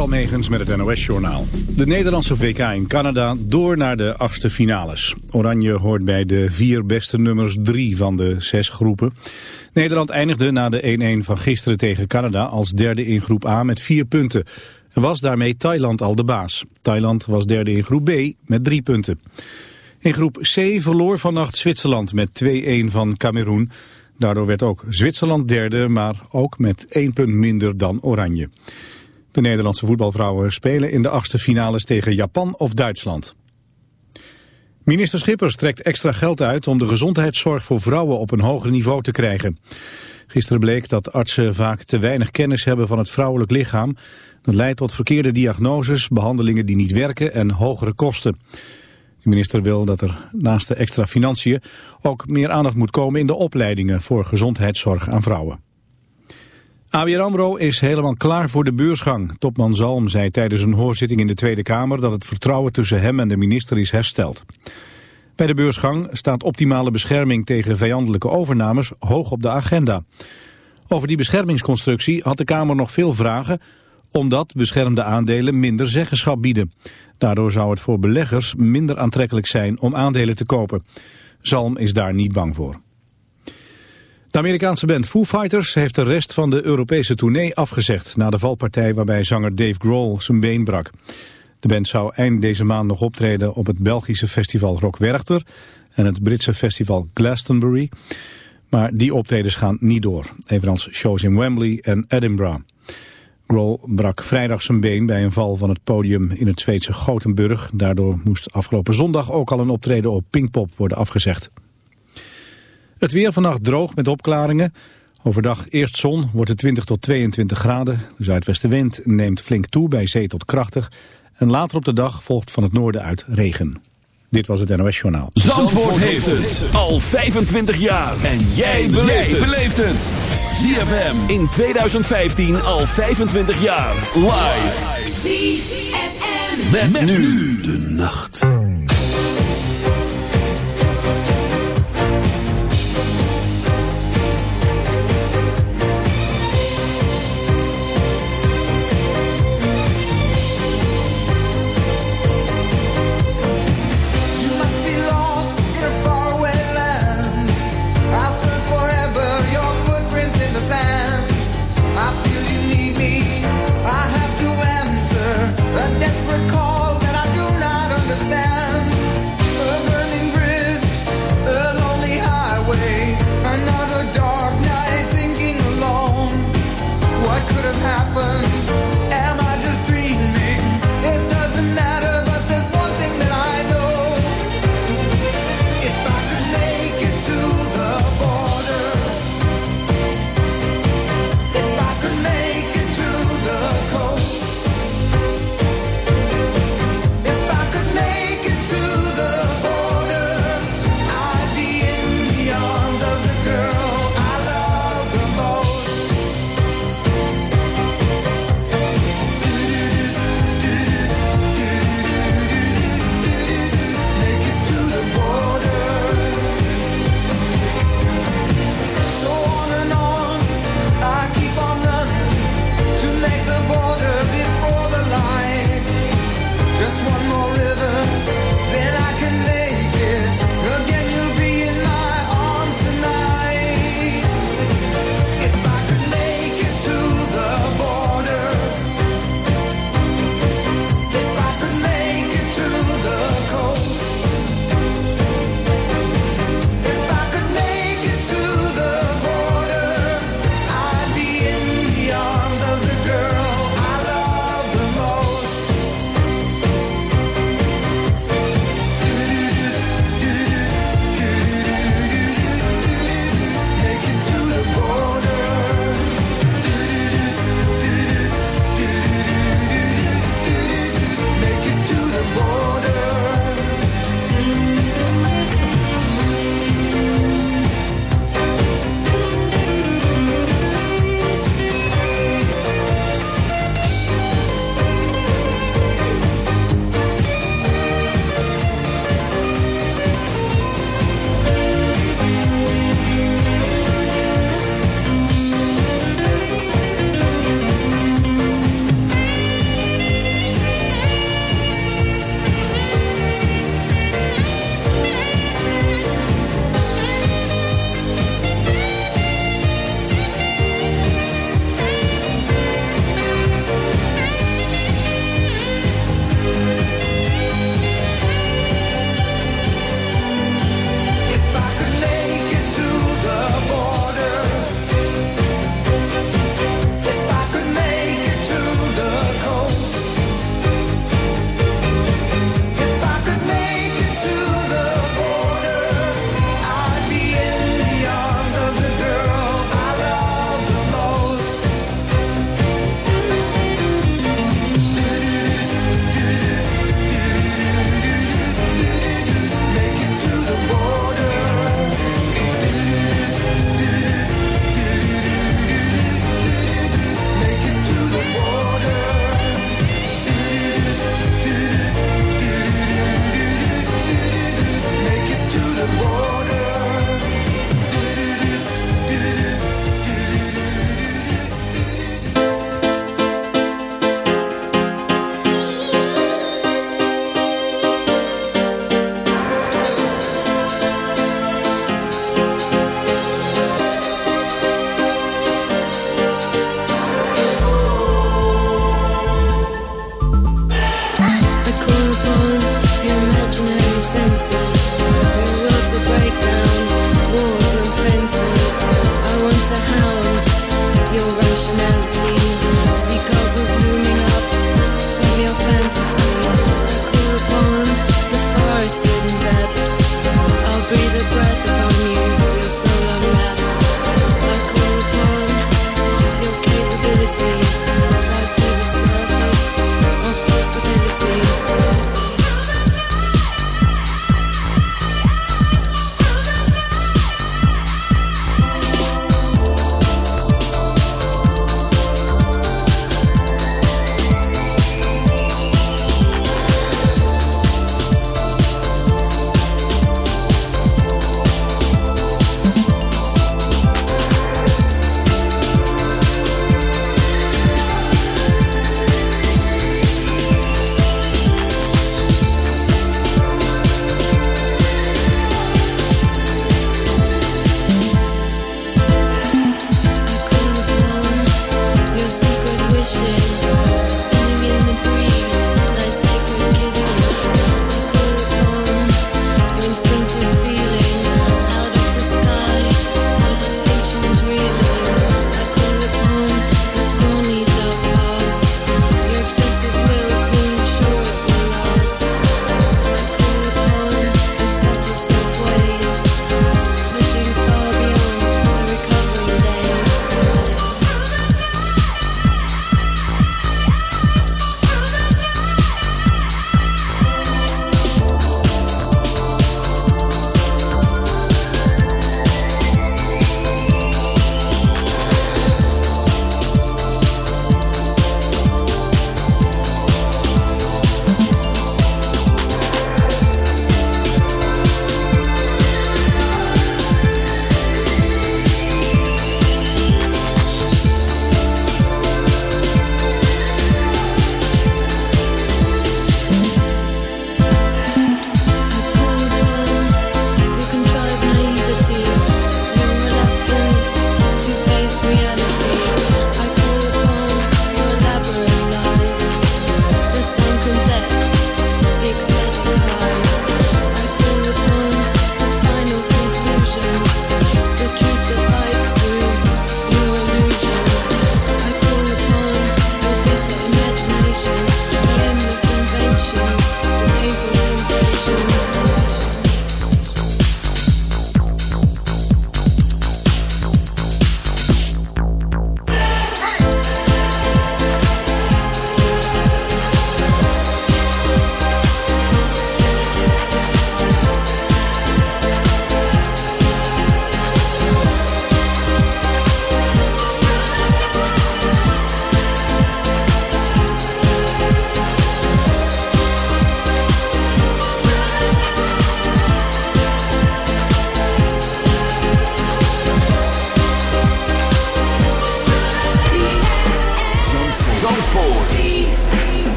Door Almegens met het NOS-journaal. De Nederlandse VK in Canada door naar de achtste finales. Oranje hoort bij de vier beste nummers drie van de zes groepen. Nederland eindigde na de 1-1 van gisteren tegen Canada als derde in groep A met vier punten. En was daarmee Thailand al de baas. Thailand was derde in groep B met drie punten. In groep C verloor vannacht Zwitserland met 2-1 van Cameroen. Daardoor werd ook Zwitserland derde, maar ook met één punt minder dan Oranje. De Nederlandse voetbalvrouwen spelen in de achtste finales tegen Japan of Duitsland. Minister Schippers trekt extra geld uit om de gezondheidszorg voor vrouwen op een hoger niveau te krijgen. Gisteren bleek dat artsen vaak te weinig kennis hebben van het vrouwelijk lichaam. Dat leidt tot verkeerde diagnoses, behandelingen die niet werken en hogere kosten. De minister wil dat er naast de extra financiën ook meer aandacht moet komen in de opleidingen voor gezondheidszorg aan vrouwen. ABN AMRO is helemaal klaar voor de beursgang. Topman Zalm zei tijdens een hoorzitting in de Tweede Kamer dat het vertrouwen tussen hem en de minister is hersteld. Bij de beursgang staat optimale bescherming tegen vijandelijke overnames hoog op de agenda. Over die beschermingsconstructie had de Kamer nog veel vragen, omdat beschermde aandelen minder zeggenschap bieden. Daardoor zou het voor beleggers minder aantrekkelijk zijn om aandelen te kopen. Zalm is daar niet bang voor. De Amerikaanse band Foo Fighters heeft de rest van de Europese tournee afgezegd... na de valpartij waarbij zanger Dave Grohl zijn been brak. De band zou eind deze maand nog optreden op het Belgische festival Rock Werchter... en het Britse festival Glastonbury. Maar die optredens gaan niet door, evenals shows in Wembley en Edinburgh. Grohl brak vrijdag zijn been bij een val van het podium in het Zweedse Gothenburg. Daardoor moest afgelopen zondag ook al een optreden op Pinkpop worden afgezegd. Het weer vannacht droog met opklaringen. Overdag eerst zon, wordt het 20 tot 22 graden. De zuidwestenwind neemt flink toe bij zee tot krachtig. En later op de dag volgt van het noorden uit regen. Dit was het NOS Journaal. Zandvoort, heeft het al 25 jaar. En jij beleeft het. ZFM in 2015 al 25 jaar. Live. ZFM. met nu de nacht.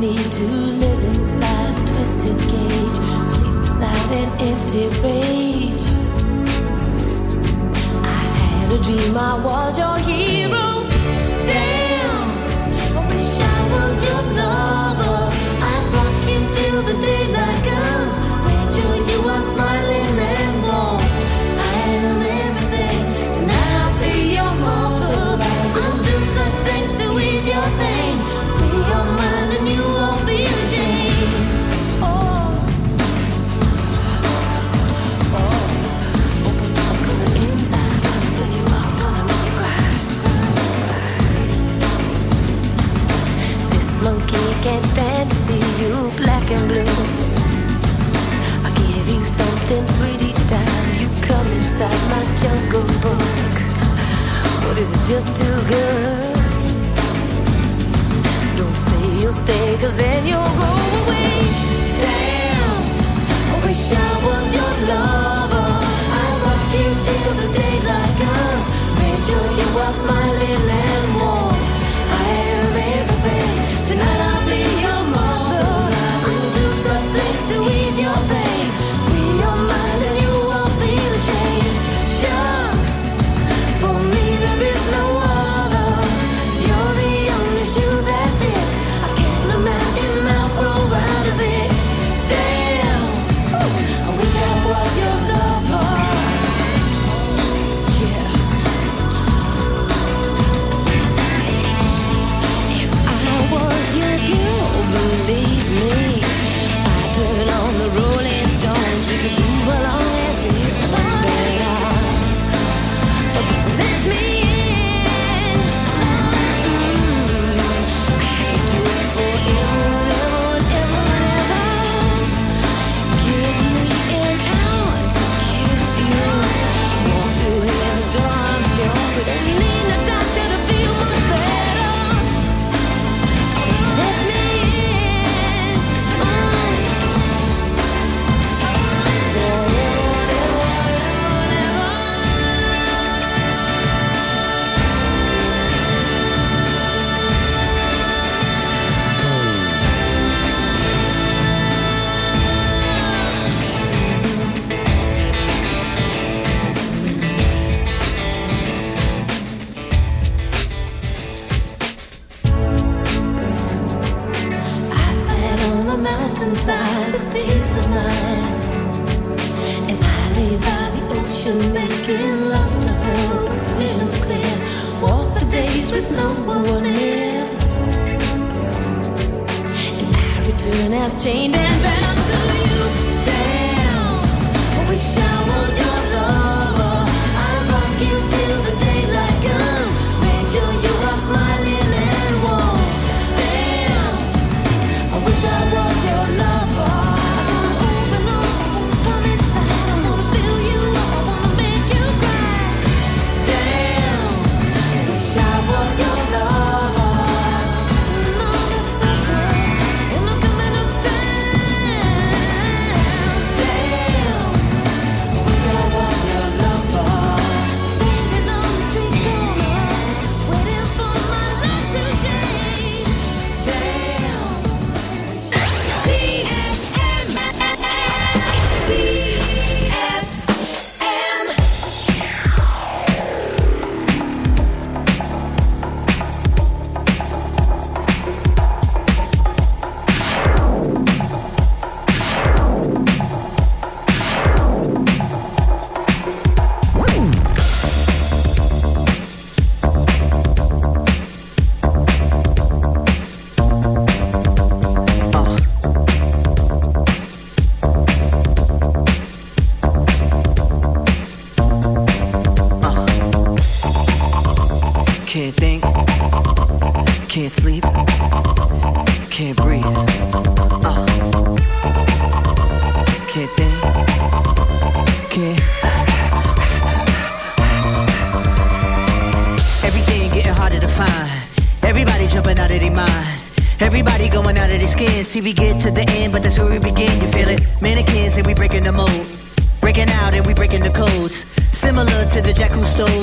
need to live inside a twisted cage, sleep beside an empty rage. I had a dream I was your. Jungle Book, but is it just too good? Don't say you'll stay, cause then you'll go away. Damn, I wish I was your lover. I'll rock you till the daylight comes. Made sure you are smiling and warm. I am everything. Tonight I'll be your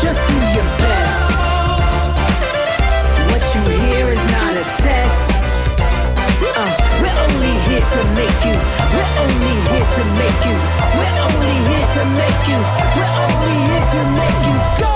Just do your best. What you hear is not a test. Uh, we're only here to make you. We're only here to make you. We're only here to make you. We're only here to make you. Go.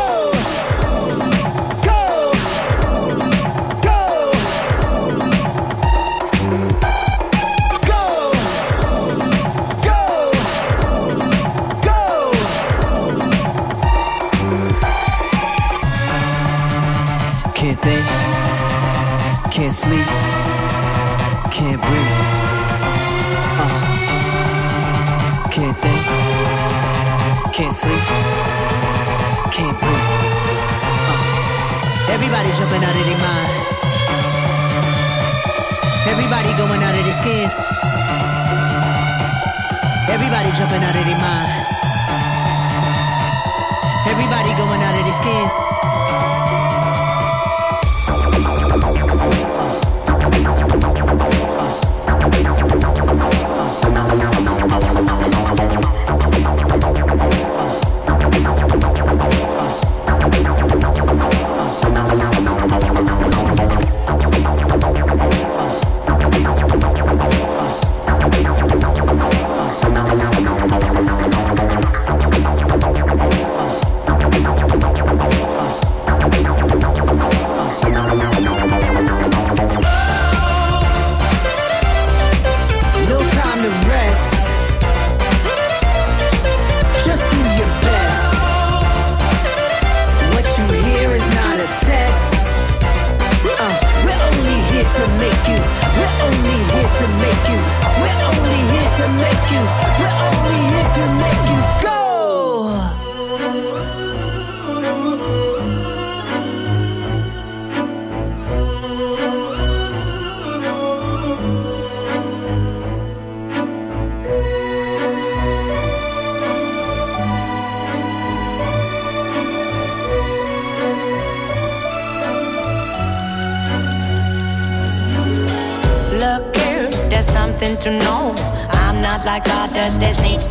Can't sleep, can't breathe. Uh. Everybody jumping out of their mind. Everybody going out of their skins. Everybody jumping out of their mind. Everybody going out of their skins.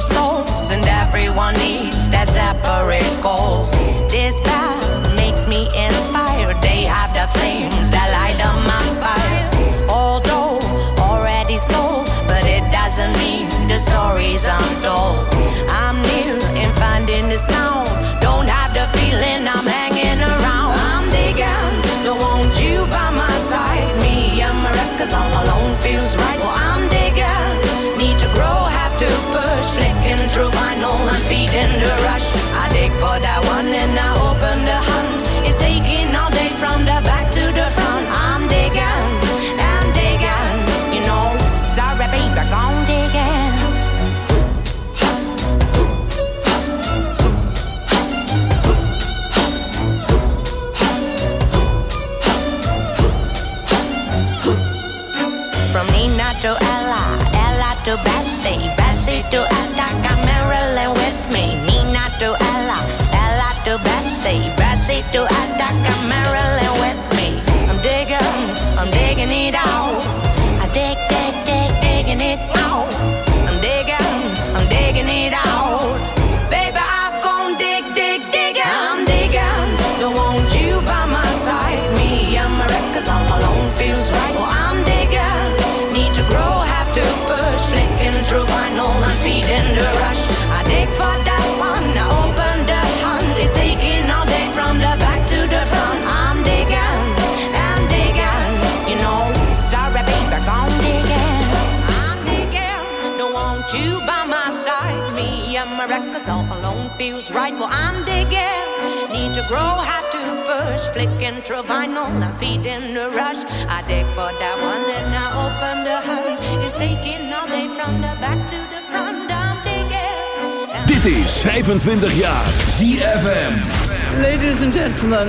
of souls, and everyone needs that separate goal. This path makes me inspired. They have the flames that light up my fire. Although already sold, but it doesn't mean the stories untold. I'm near in finding the sound. To Aretha, Marilyn with me. Nina to Ella, Ella to Bessie, Bessie to Aretha, Marilyn with me. I'm digging, I'm digging it out. Feels right. Well, I'm digging, need to grow, have to push. Flicking through vinyl and feeding the rush. I dig for that one, and I open the hunt. It's taking all day from the back to the front. I'm digging. Dit is 25 jaar ZFM. Ladies and gentlemen,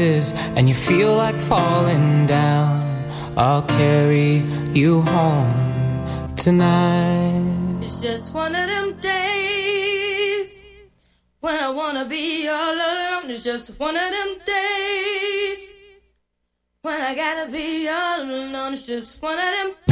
rises and you feel like falling down. I'll carry you home tonight. It's just one of them days When I wanna be all alone. It's just one of them days When I gotta be all alone. It's just one of them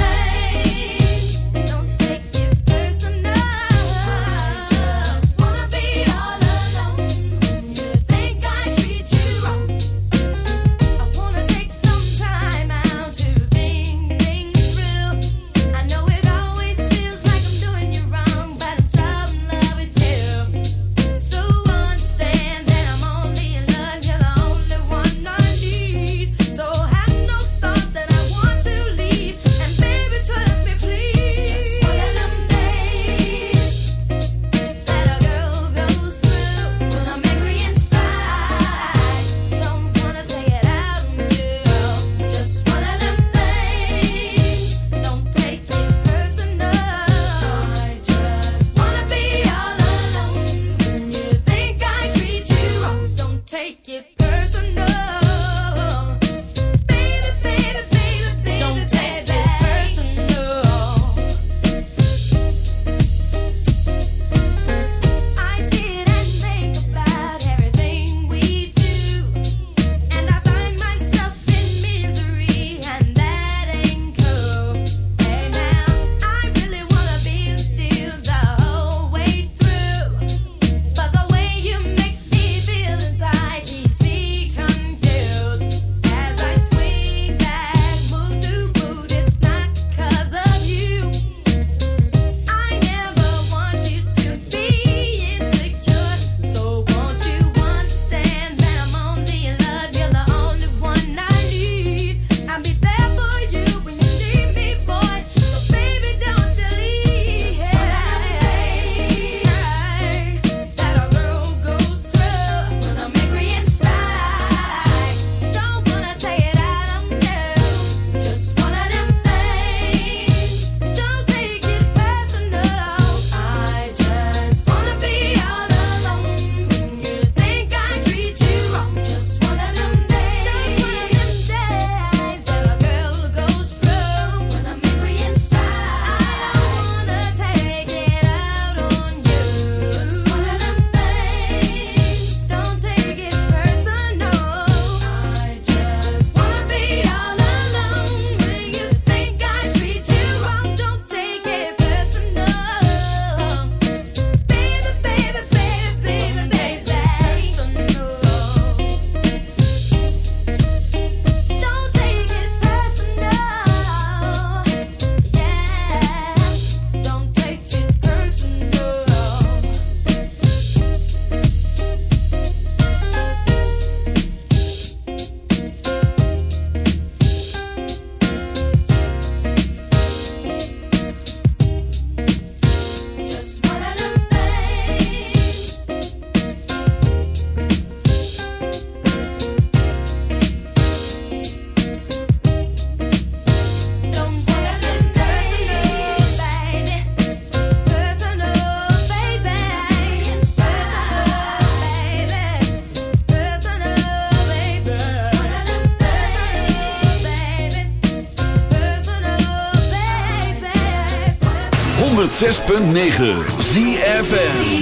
106.9 ZFN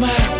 my